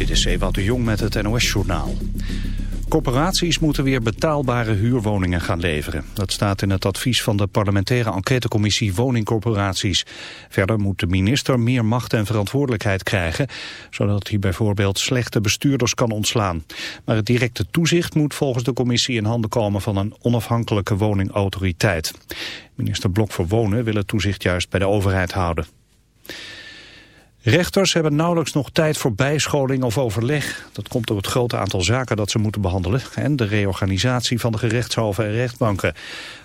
Dit is Ewout de Jong met het NOS-journaal. Corporaties moeten weer betaalbare huurwoningen gaan leveren. Dat staat in het advies van de parlementaire enquêtecommissie Woningcorporaties. Verder moet de minister meer macht en verantwoordelijkheid krijgen... zodat hij bijvoorbeeld slechte bestuurders kan ontslaan. Maar het directe toezicht moet volgens de commissie in handen komen... van een onafhankelijke woningautoriteit. Minister Blok voor Wonen wil het toezicht juist bij de overheid houden. Rechters hebben nauwelijks nog tijd voor bijscholing of overleg. Dat komt door het grote aantal zaken dat ze moeten behandelen... en de reorganisatie van de gerechtshoven en rechtbanken.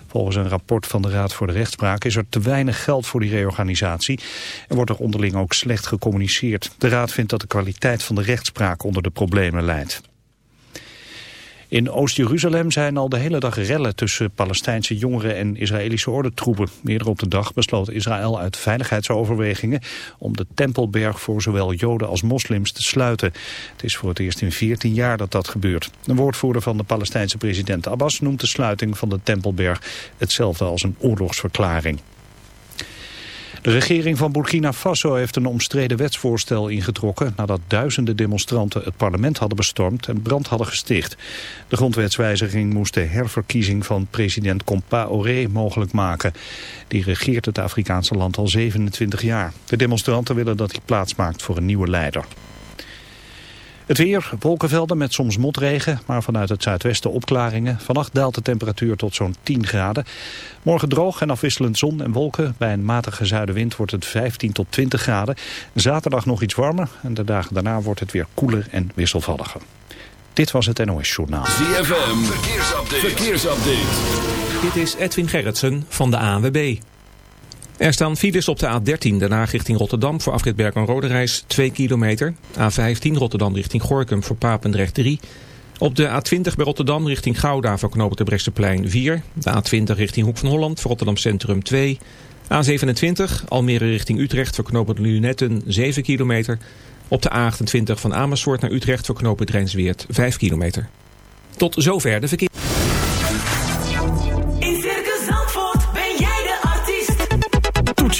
Volgens een rapport van de Raad voor de Rechtspraak is er te weinig geld voor die reorganisatie... en wordt er onderling ook slecht gecommuniceerd. De Raad vindt dat de kwaliteit van de rechtspraak onder de problemen leidt. In Oost-Jeruzalem zijn al de hele dag rellen tussen Palestijnse jongeren en Israëlische ordentroepen. Eerder op de dag besloot Israël uit veiligheidsoverwegingen om de Tempelberg voor zowel Joden als moslims te sluiten. Het is voor het eerst in 14 jaar dat dat gebeurt. Een woordvoerder van de Palestijnse president Abbas noemt de sluiting van de Tempelberg hetzelfde als een oorlogsverklaring. De regering van Burkina Faso heeft een omstreden wetsvoorstel ingetrokken... nadat duizenden demonstranten het parlement hadden bestormd en brand hadden gesticht. De grondwetswijziging moest de herverkiezing van president Compaoré mogelijk maken. Die regeert het Afrikaanse land al 27 jaar. De demonstranten willen dat hij plaatsmaakt voor een nieuwe leider. Het weer, wolkenvelden met soms motregen, maar vanuit het zuidwesten opklaringen. Vannacht daalt de temperatuur tot zo'n 10 graden. Morgen droog en afwisselend zon en wolken. Bij een matige zuidenwind wordt het 15 tot 20 graden. Zaterdag nog iets warmer en de dagen daarna wordt het weer koeler en wisselvalliger. Dit was het NOS Journaal. ZFM, verkeersupdate. verkeersupdate. Dit is Edwin Gerritsen van de ANWB. Er staan files op de A13, daarna richting Rotterdam voor afrit Berk en Roderijs 2 kilometer. A15 Rotterdam richting Gorkum voor Papendrecht 3. Op de A20 bij Rotterdam richting Gouda voor knopen de Bresseplein 4. De A20 richting Hoek van Holland voor Rotterdam Centrum 2. A27 Almere richting Utrecht voor knopen Lunetten 7 kilometer. Op de A28 van Amersfoort naar Utrecht voor knopen Drijnsweert 5 kilometer. Tot zover de verkeer.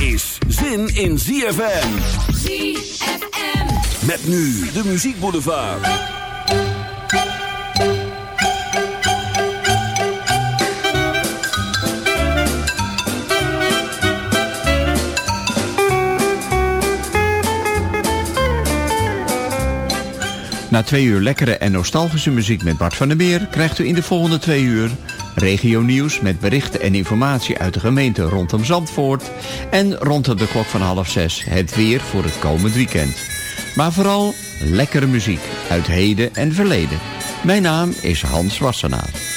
Is zin in ZFM. ZFM. Met nu de muziekboulevard. Na twee uur lekkere en nostalgische muziek met Bart van der Meer... krijgt u in de volgende twee uur regio nieuws met berichten en informatie uit de gemeente rondom Zandvoort... en rondom de klok van half zes het weer voor het komend weekend. Maar vooral lekkere muziek uit heden en verleden. Mijn naam is Hans Wassenaar.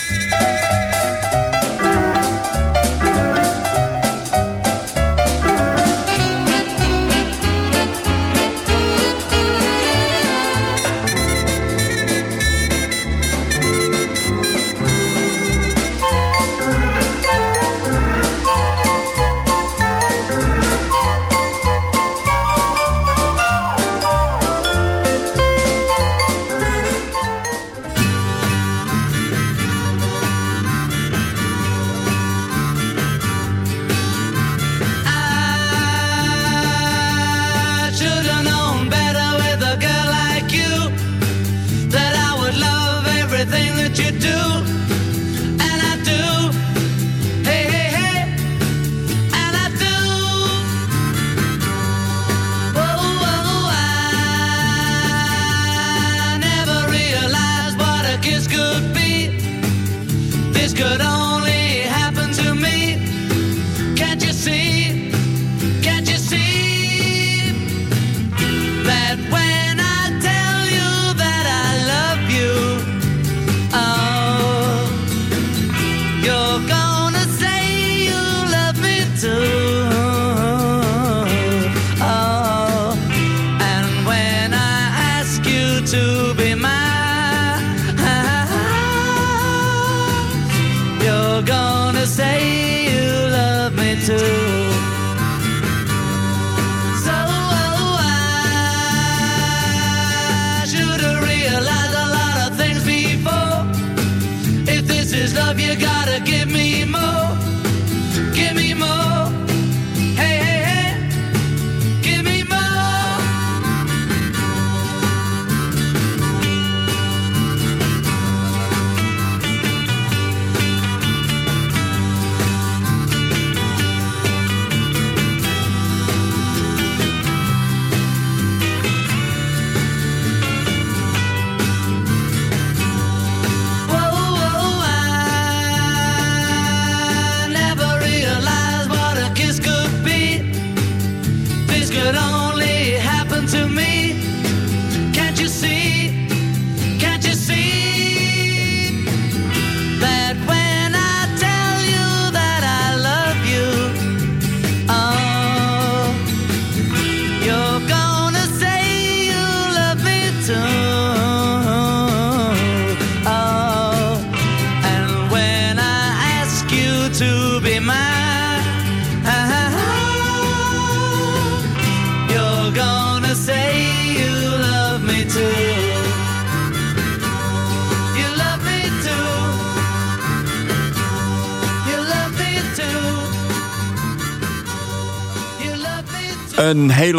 to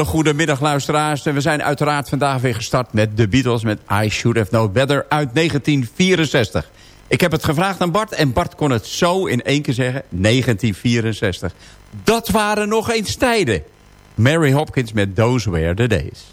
Goedemiddag goede middag luisteraars. En we zijn uiteraard vandaag weer gestart met The Beatles met I Should Have Known Better uit 1964. Ik heb het gevraagd aan Bart en Bart kon het zo in één keer zeggen. 1964. Dat waren nog eens tijden. Mary Hopkins met Those Were The Days.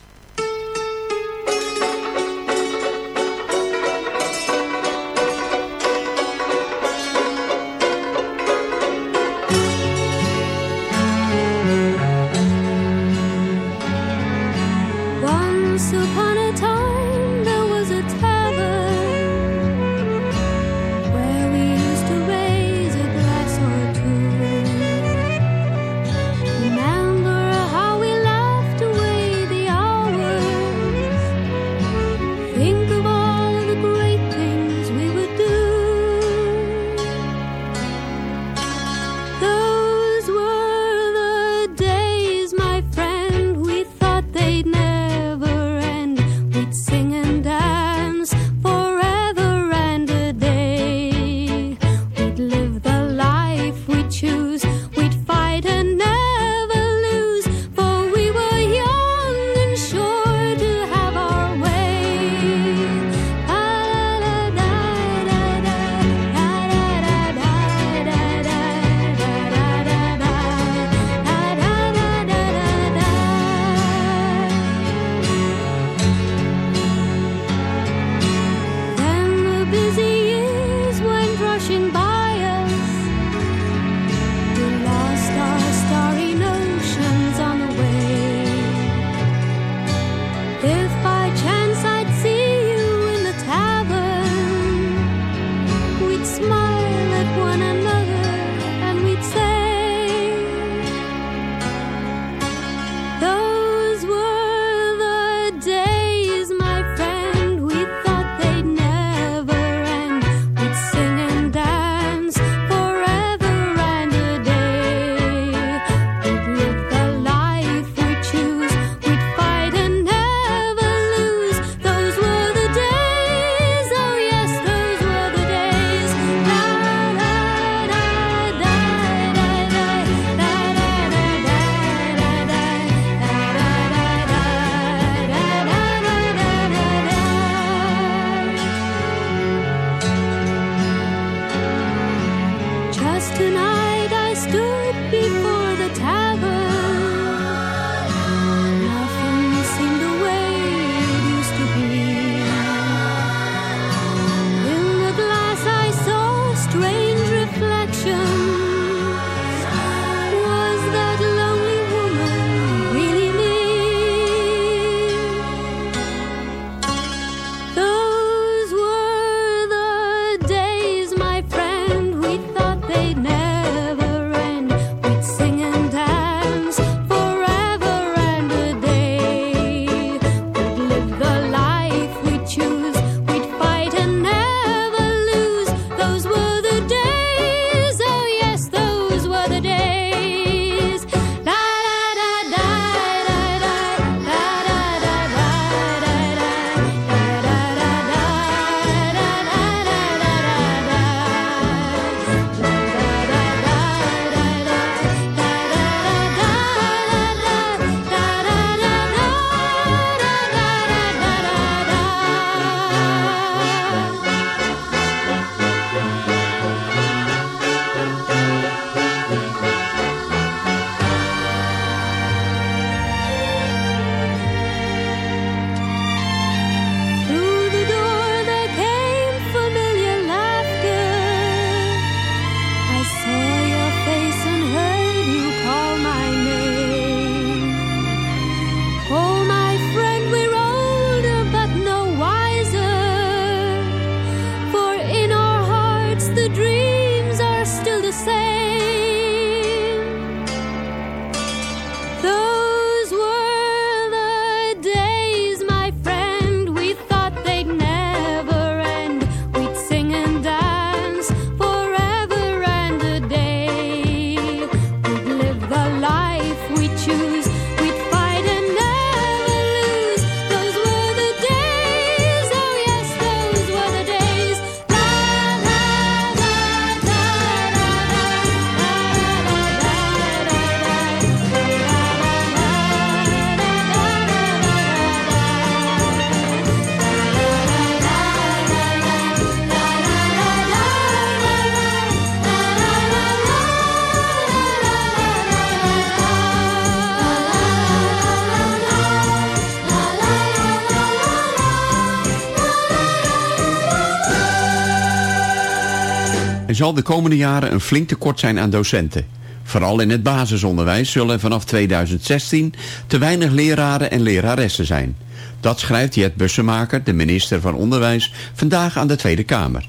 Zal de komende jaren een flink tekort zijn aan docenten. Vooral in het basisonderwijs zullen vanaf 2016 te weinig leraren en leraressen zijn. Dat schrijft Jet Bussemaker, de minister van Onderwijs, vandaag aan de Tweede Kamer.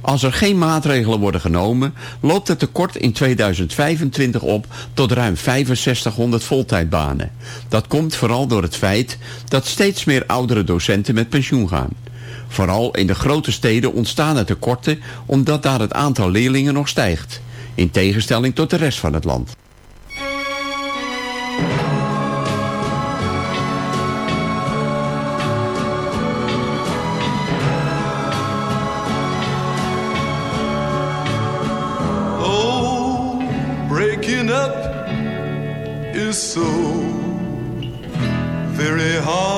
Als er geen maatregelen worden genomen, loopt het tekort in 2025 op tot ruim 6500 voltijdbanen. Dat komt vooral door het feit dat steeds meer oudere docenten met pensioen gaan. Vooral in de grote steden ontstaan er tekorten omdat daar het aantal leerlingen nog stijgt. In tegenstelling tot de rest van het land. Oh, so very hard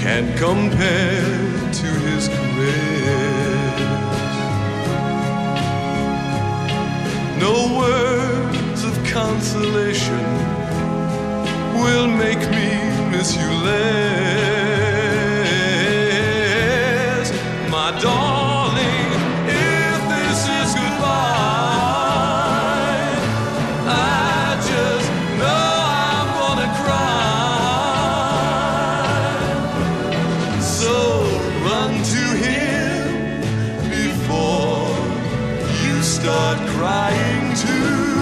can compare to his caress, no words of consolation will make me miss you less, my darling. Start crying too.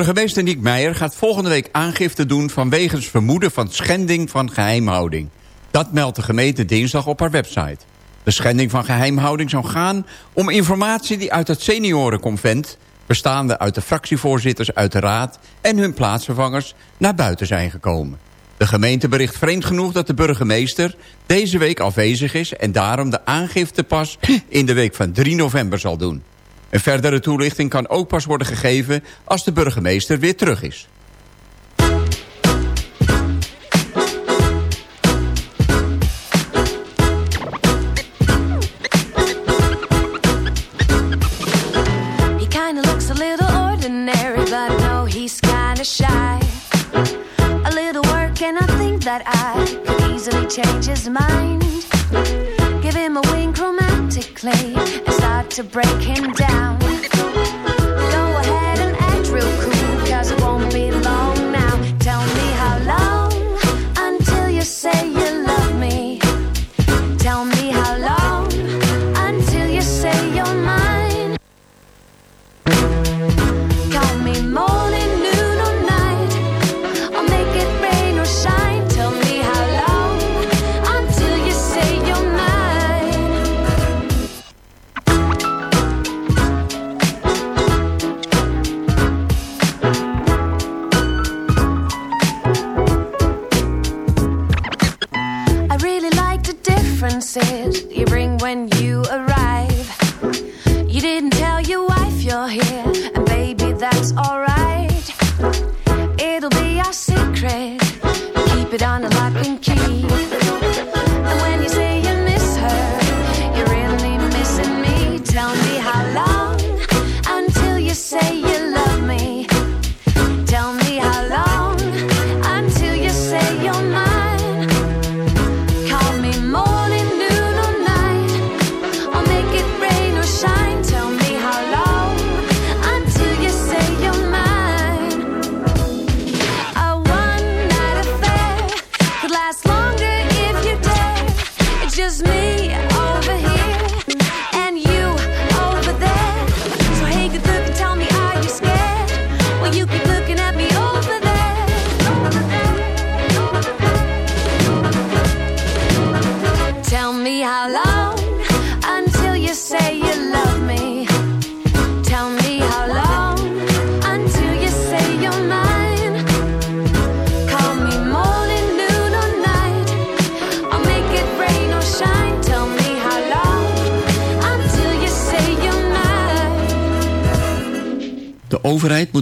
Burgemeester Niek Meijer gaat volgende week aangifte doen... vanwege vermoeden van schending van geheimhouding. Dat meldt de gemeente dinsdag op haar website. De schending van geheimhouding zou gaan om informatie die uit het seniorenconvent... bestaande uit de fractievoorzitters uit de raad en hun plaatsvervangers... naar buiten zijn gekomen. De gemeente bericht vreemd genoeg dat de burgemeester deze week afwezig is... en daarom de aangifte pas in de week van 3 november zal doen. Een verdere toelichting kan ook pas worden gegeven als de burgemeester weer terug is. He kinda looks a little ordinary, but know he's kinda shy. A little work, and I think that I could easily change his mind. To break him down.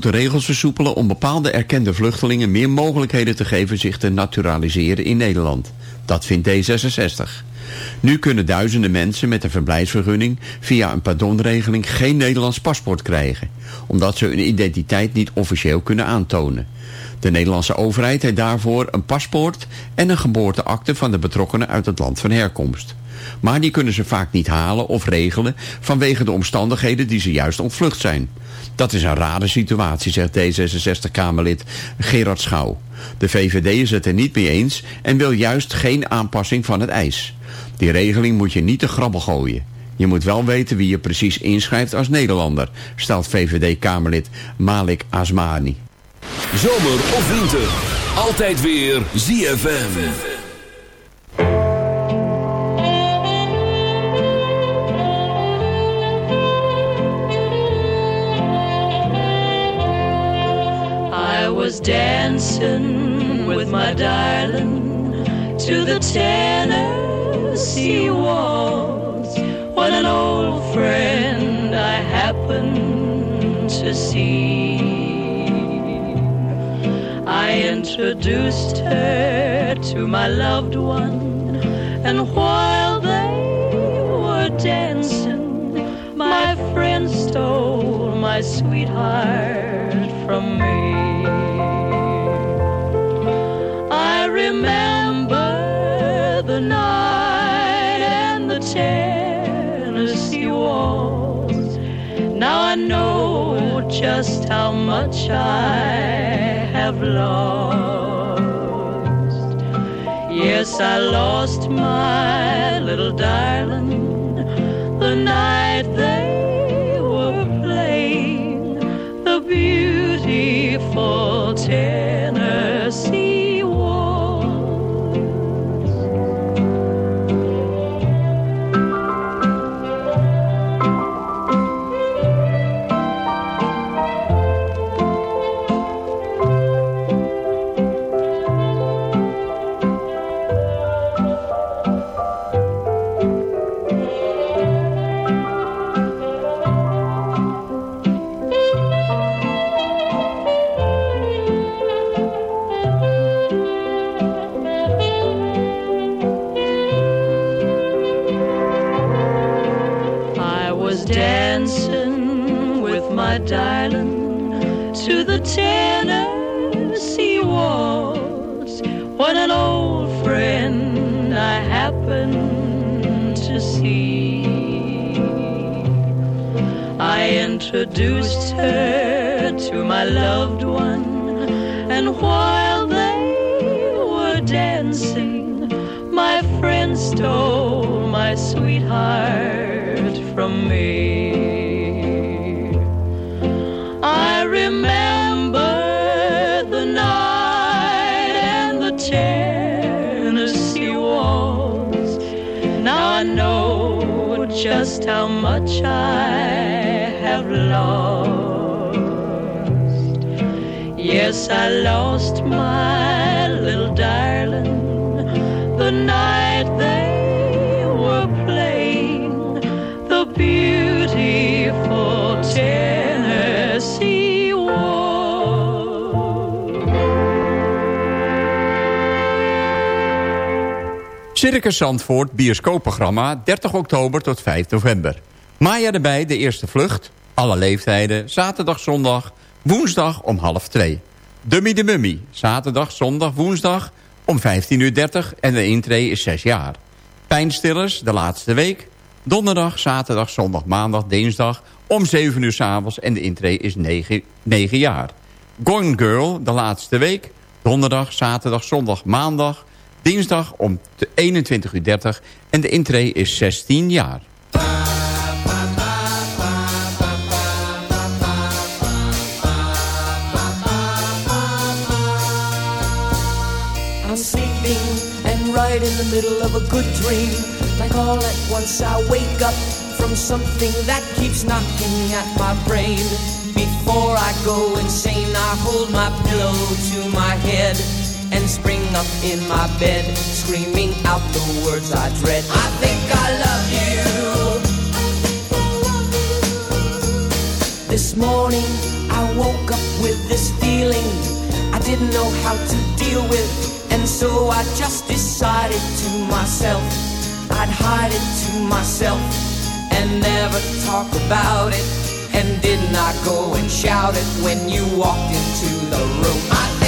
De regels versoepelen om bepaalde erkende vluchtelingen meer mogelijkheden te geven zich te naturaliseren in Nederland. Dat vindt D66. Nu kunnen duizenden mensen met een verblijfsvergunning via een pardonregeling geen Nederlands paspoort krijgen, omdat ze hun identiteit niet officieel kunnen aantonen. De Nederlandse overheid heeft daarvoor een paspoort en een geboorteakte van de betrokkenen uit het land van herkomst. Maar die kunnen ze vaak niet halen of regelen vanwege de omstandigheden die ze juist ontvlucht zijn. Dat is een rare situatie, zegt D66-Kamerlid Gerard Schouw. De VVD is het er niet mee eens en wil juist geen aanpassing van het ijs. Die regeling moet je niet te grabbel gooien. Je moet wel weten wie je precies inschrijft als Nederlander, stelt VVD-Kamerlid Malik Asmani. Zomer of winter, altijd weer ZFM. Was dancing with my darling to the Tennessee waltz when an old friend I happened to see. I introduced her to my loved one, and while they were dancing, my friend stole my sweetheart from me. I remember the night and the Tennessee waltz. Now I know just how much I have lost. Yes, I lost my little darling just how much I have lost. Yes, I lost my Circus Zandvoort bioscoopprogramma 30 oktober tot 5 november. Maya erbij, de eerste vlucht. Alle leeftijden, zaterdag, zondag, woensdag om half 2. Dummy de Mummy, zaterdag, zondag, woensdag om 15.30 uur en de intree is 6 jaar. Pijnstillers, de laatste week. Donderdag, zaterdag, zondag, maandag, dinsdag om 7 uur s'avonds en de intree is 9, 9 jaar. Gone Girl, de laatste week. Donderdag, zaterdag, zondag, maandag, dinsdag om 21.30 uur en de intree is 16 jaar. I'm sleeping and right in the middle of a good dream. Like all at once I wake up from something that keeps knocking at my brain. Before I go insane, I hold my pillow to my head and spring up in my bed, screaming out the words I dread. I think I love you. This morning I woke up with this feeling I didn't know how to deal with, and so I just decided to myself I'd hide it to myself and never talk about it. And did not go and shout it when you walked into the room. I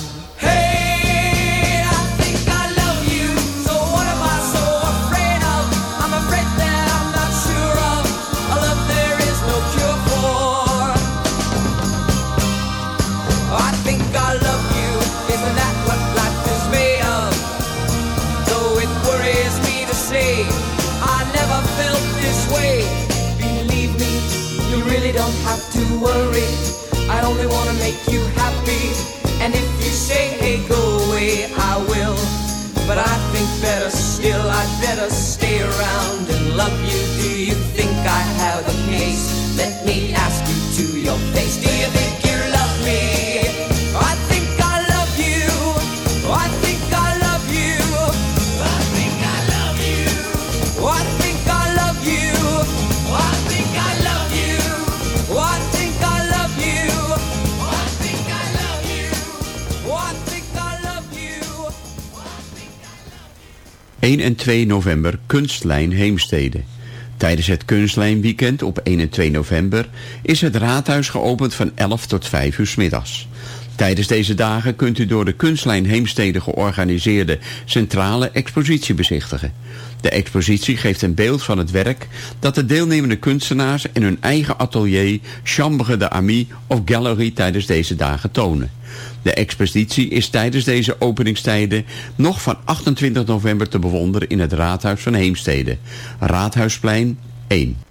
1 en 2 november Kunstlijn Heemstede. Tijdens het Kunstlijnweekend op 1 en 2 november is het raadhuis geopend van 11 tot 5 uur 's middags. Tijdens deze dagen kunt u door de Kunstlijn Heemstede georganiseerde centrale expositie bezichtigen. De expositie geeft een beeld van het werk dat de deelnemende kunstenaars in hun eigen atelier, chambre de Ami of gallery tijdens deze dagen tonen. De expositie is tijdens deze openingstijden nog van 28 november te bewonderen in het Raadhuis van Heemstede. Raadhuisplein 1.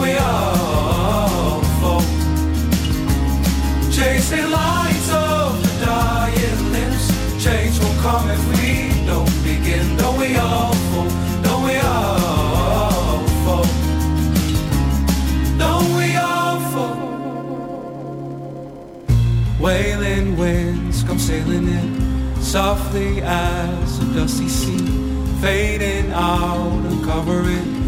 we all fall? Chasing lights of the dying limbs. Change will come if we don't begin. Don't we all fall? Don't we all fall? Don't we all fall? Wailing winds come sailing in softly as a dusty sea, fading out and covering.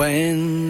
When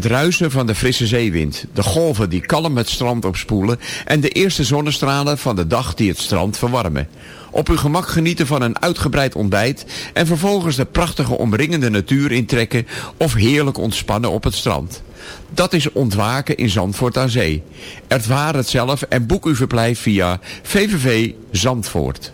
Het ruisen van de frisse zeewind, de golven die kalm het strand opspoelen en de eerste zonnestralen van de dag die het strand verwarmen. Op uw gemak genieten van een uitgebreid ontbijt en vervolgens de prachtige omringende natuur intrekken of heerlijk ontspannen op het strand. Dat is ontwaken in Zandvoort aan Zee. Ervaar het zelf en boek uw verblijf via VVV Zandvoort.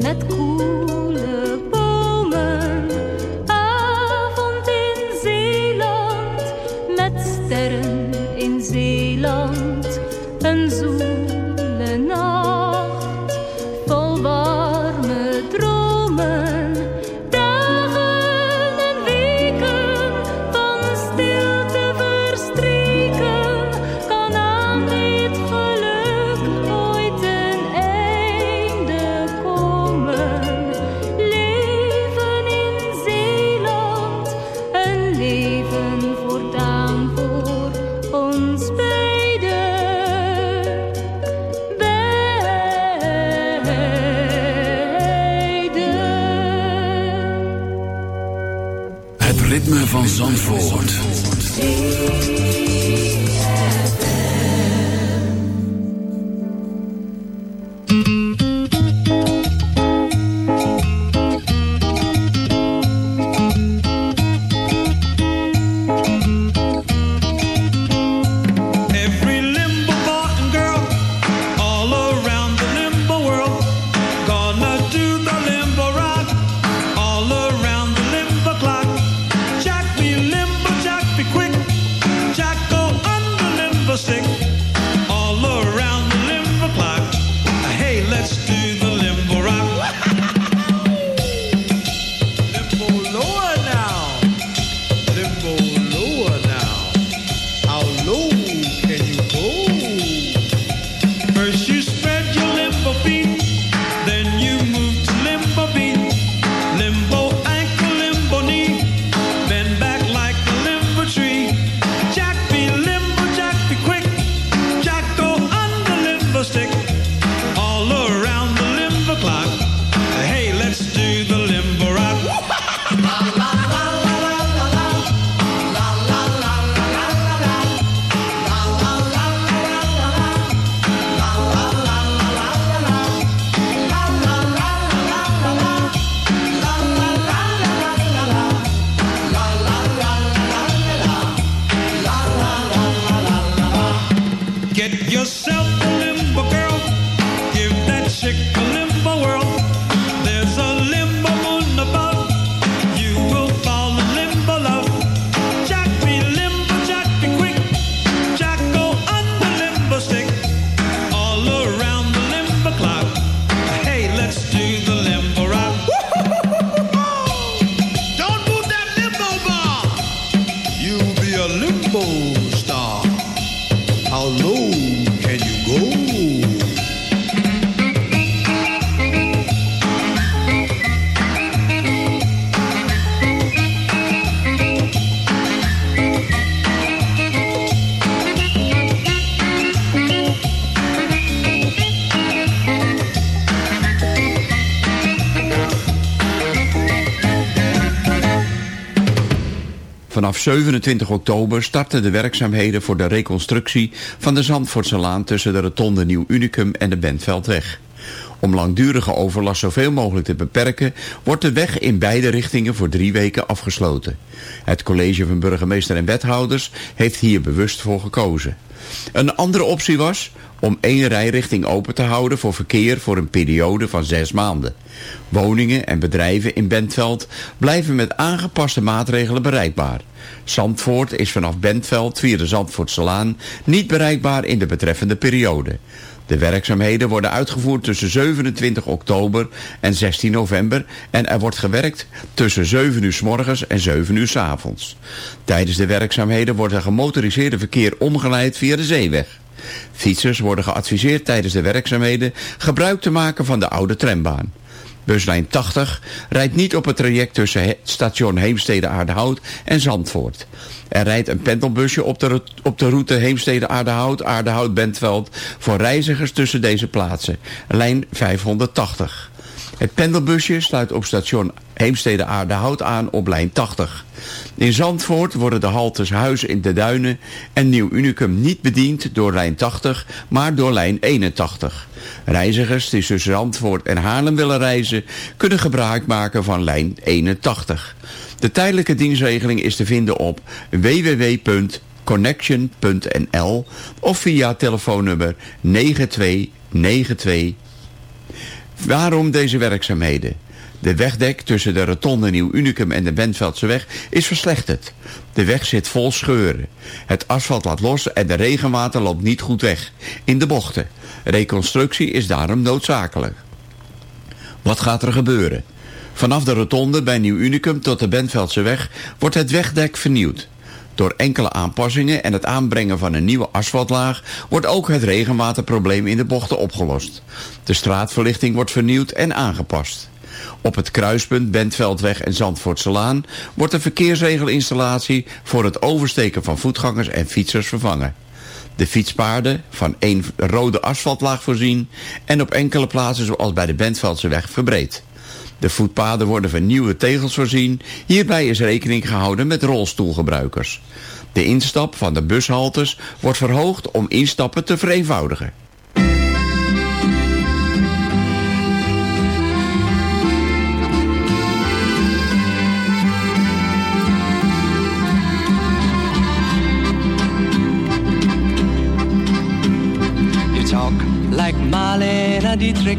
notre cour. 27 oktober starten de werkzaamheden voor de reconstructie van de Zandvoortse Laan tussen de rotonde Nieuw Unicum en de Bentveldweg. Om langdurige overlast zoveel mogelijk te beperken, wordt de weg in beide richtingen voor drie weken afgesloten. Het college van burgemeester en wethouders heeft hier bewust voor gekozen. Een andere optie was om één rijrichting open te houden voor verkeer voor een periode van zes maanden. Woningen en bedrijven in Bentveld blijven met aangepaste maatregelen bereikbaar. Zandvoort is vanaf Bentveld via de Zandvoortselaan niet bereikbaar in de betreffende periode. De werkzaamheden worden uitgevoerd tussen 27 oktober en 16 november en er wordt gewerkt tussen 7 uur s morgens en 7 uur s avonds. Tijdens de werkzaamheden wordt er gemotoriseerde verkeer omgeleid via de zeeweg. Fietsers worden geadviseerd tijdens de werkzaamheden gebruik te maken van de oude trambaan. Buslijn 80 rijdt niet op het traject tussen het station Heemstede-Aardehout en Zandvoort. Er rijdt een pendelbusje op de, op de route Heemstede-Aardehout, Aardehout-Bentveld voor reizigers tussen deze plaatsen. Lijn 580. Het pendelbusje sluit op station Heemstede Aardehout aan op lijn 80. In Zandvoort worden de haltes Huis in de Duinen en Nieuw Unicum niet bediend door lijn 80, maar door lijn 81. Reizigers die tussen Zandvoort en Haarlem willen reizen, kunnen gebruik maken van lijn 81. De tijdelijke dienstregeling is te vinden op www.connection.nl of via telefoonnummer 9292 Waarom deze werkzaamheden? De wegdek tussen de rotonde Nieuw Unicum en de Bentveldseweg is verslechterd. De weg zit vol scheuren. Het asfalt laat los en de regenwater loopt niet goed weg. In de bochten. Reconstructie is daarom noodzakelijk. Wat gaat er gebeuren? Vanaf de rotonde bij Nieuw Unicum tot de Bentveldseweg wordt het wegdek vernieuwd. Door enkele aanpassingen en het aanbrengen van een nieuwe asfaltlaag wordt ook het regenwaterprobleem in de bochten opgelost. De straatverlichting wordt vernieuwd en aangepast. Op het kruispunt Bentveldweg en Zandvoortselaan wordt de verkeersregelinstallatie voor het oversteken van voetgangers en fietsers vervangen. De fietspaarden van één rode asfaltlaag voorzien en op enkele plaatsen zoals bij de Bentveldseweg verbreed. De voetpaden worden van nieuwe tegels voorzien. Hierbij is rekening gehouden met rolstoelgebruikers. De instap van de bushaltes wordt verhoogd om instappen te vereenvoudigen. Like Marlene Dietrich,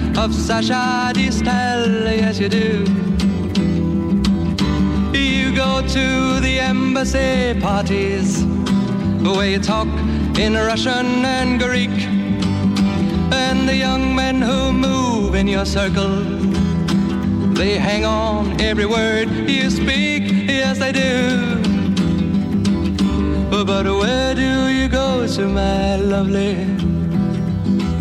of Sasha Distel, yes you do. You go to the embassy parties where you talk in Russian and Greek and the young men who move in your circle they hang on every word you speak, yes they do. But where do you go to, my lovely,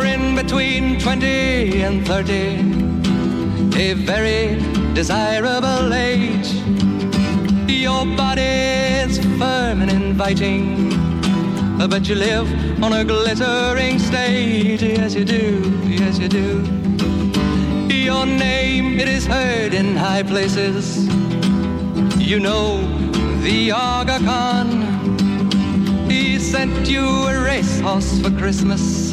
You're in between 20 and 30, a very desirable age. Your body's firm and inviting, but you live on a glittering stage. Yes, you do, yes, you do. Your name, it is heard in high places. You know the Aga Khan. He sent you a racehorse for Christmas,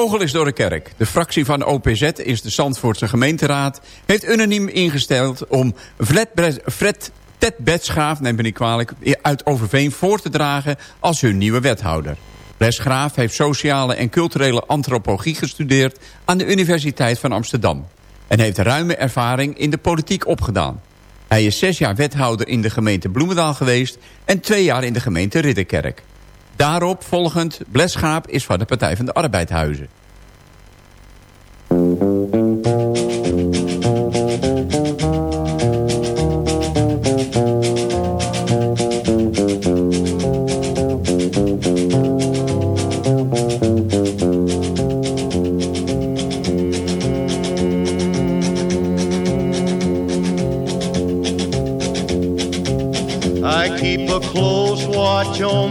kogel is door de kerk. De fractie van OPZ is de Zandvoortse gemeenteraad... heeft unaniem ingesteld om Fred, Ted Betsgraaf, neem me niet kwalijk... uit Overveen voor te dragen als hun nieuwe wethouder. Les Graaf heeft sociale en culturele antropologie gestudeerd... aan de Universiteit van Amsterdam. En heeft ruime ervaring in de politiek opgedaan. Hij is zes jaar wethouder in de gemeente Bloemendaal geweest... en twee jaar in de gemeente Ridderkerk. Daarop volgend Bleschaap is van de Partij van de Arbeid Huizen.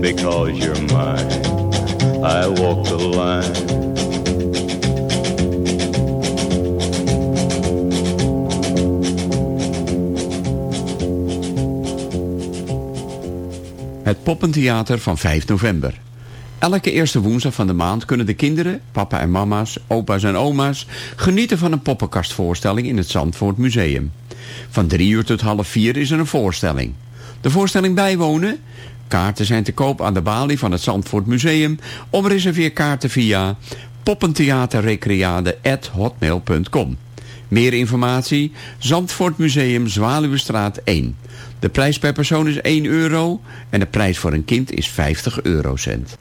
Because you're I walk the line. Het Poppentheater van 5 november. Elke eerste woensdag van de maand kunnen de kinderen, papa en mama's, opa's en oma's... genieten van een poppenkastvoorstelling in het Zandvoort Museum. Van drie uur tot half vier is er een voorstelling. De voorstelling bijwonen? Kaarten zijn te koop aan de balie van het Zandvoort Museum... of reserveer kaarten via poppentheaterrecreade.hotmail.com. Meer informatie? Zandvoort Museum Zwaluwestraat 1. De prijs per persoon is 1 euro en de prijs voor een kind is 50 eurocent.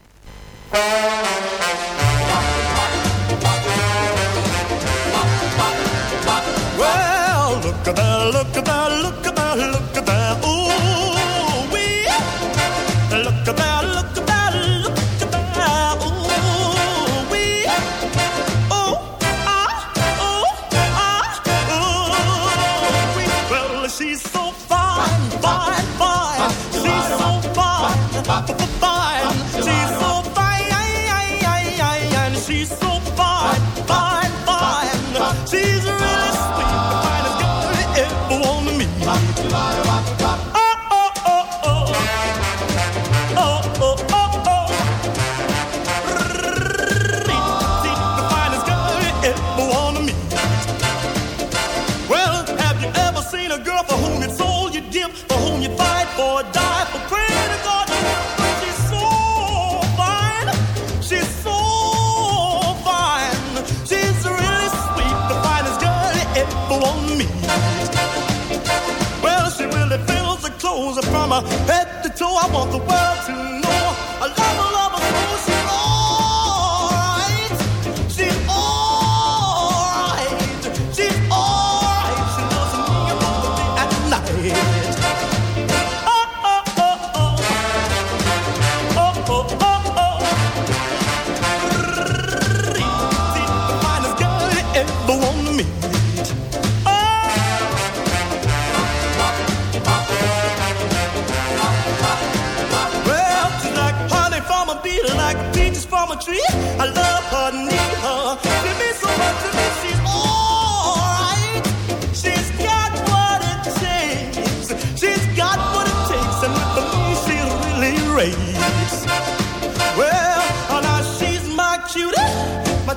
Head to toe. I want the world to know. I love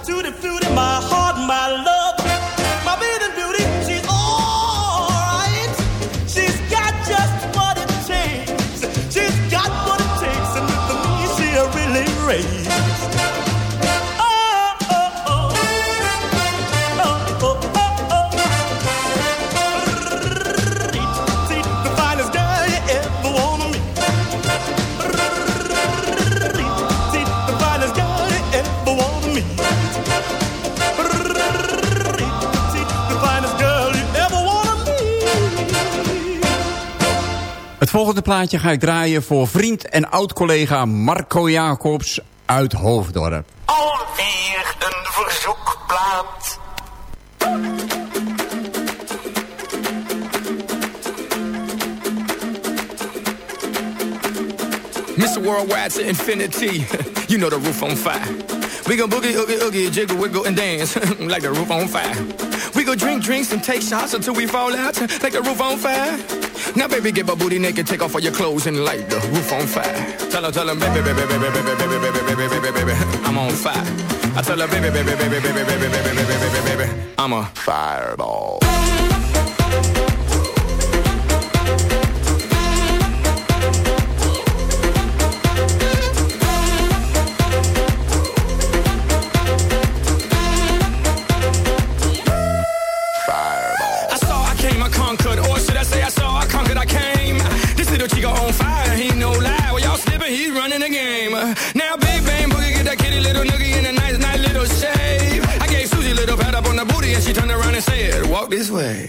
to the food in my heart. volgende plaatje ga ik draaien voor vriend en oud-collega Marco Jacobs uit Hoofddorp. Alweer een verzoekplaat. Mr. Worldwide to infinity, you know the roof on fire. We gon' boogie, oogie, oogie, jiggle, wiggle, and dance like the roof on fire. We go drink drinks and take shots until we fall out like the roof on fire. Now, baby, give a booty naked, take off all your clothes and light the roof on fire. Tell her, tell her, baby, baby, baby, baby, baby, baby, baby, baby, baby, baby, I'm on fire. I tell her, baby, baby, baby, baby, baby, baby, baby, baby, baby, baby, I'm a fireball. way.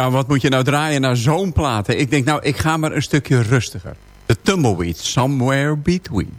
Ja, wat moet je nou draaien naar zo'n platen? Ik denk, nou, ik ga maar een stukje rustiger. The Tumbleweed, Somewhere Between.